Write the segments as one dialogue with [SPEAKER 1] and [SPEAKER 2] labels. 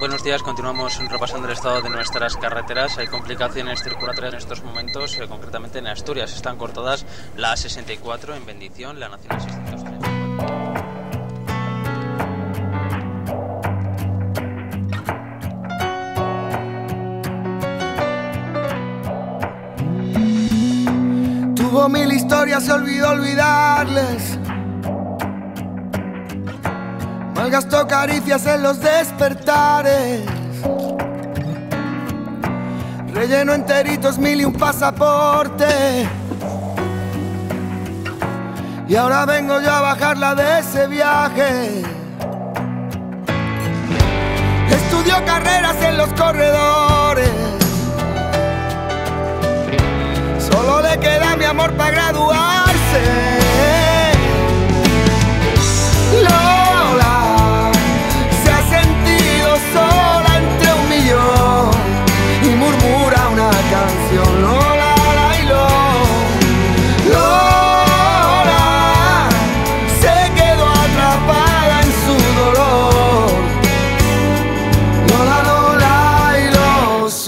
[SPEAKER 1] Buenos días, continuamos repasando el estado de nuestras carreteras. Hay complicaciones circulatorias en estos momentos, eh, concretamente en Asturias. Están cortadas la A64 en Bendición, la Nacional 630.
[SPEAKER 2] Tuvo mil historias, se olvidó olvidarles. Malgastó caricias en los despertares. Relleno enteritos mil y un pasaporte. Y ahora vengo yo a bajarla de ese viaje. Estudió carreras en los corredores. Solo le queda mi amor para graduarse.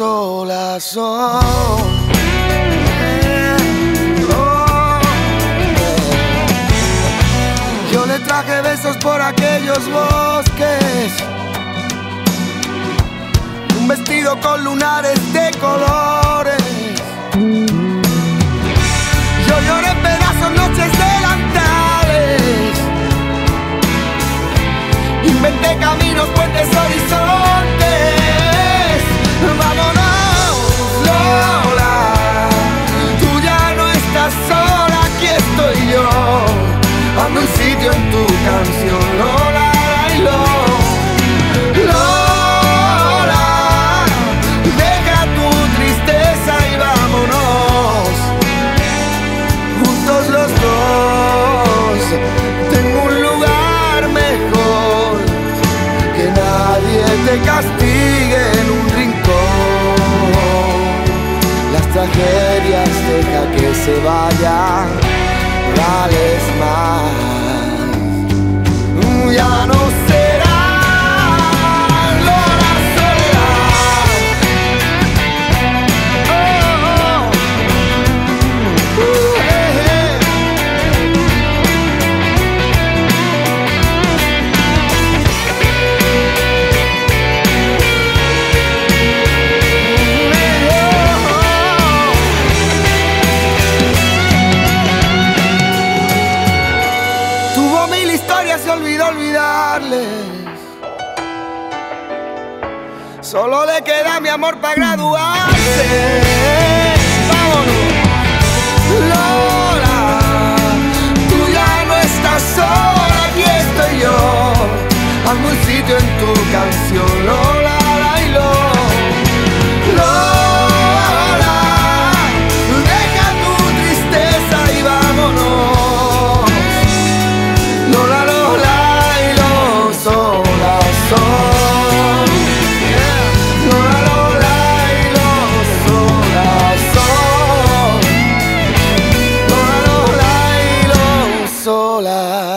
[SPEAKER 2] Sola son. Yo le traje besos por aquellos bosques. Un vestido con lunares de colores. Yo lloré pedazos noches delantales. Inventé caminos, puentes, horizontes. Te castigue en un rincón. Las tragedias deja que se vayan, dales más. Mil historias, se olvidó olvidarles. Solo le queda mi amor para graduarse. sola.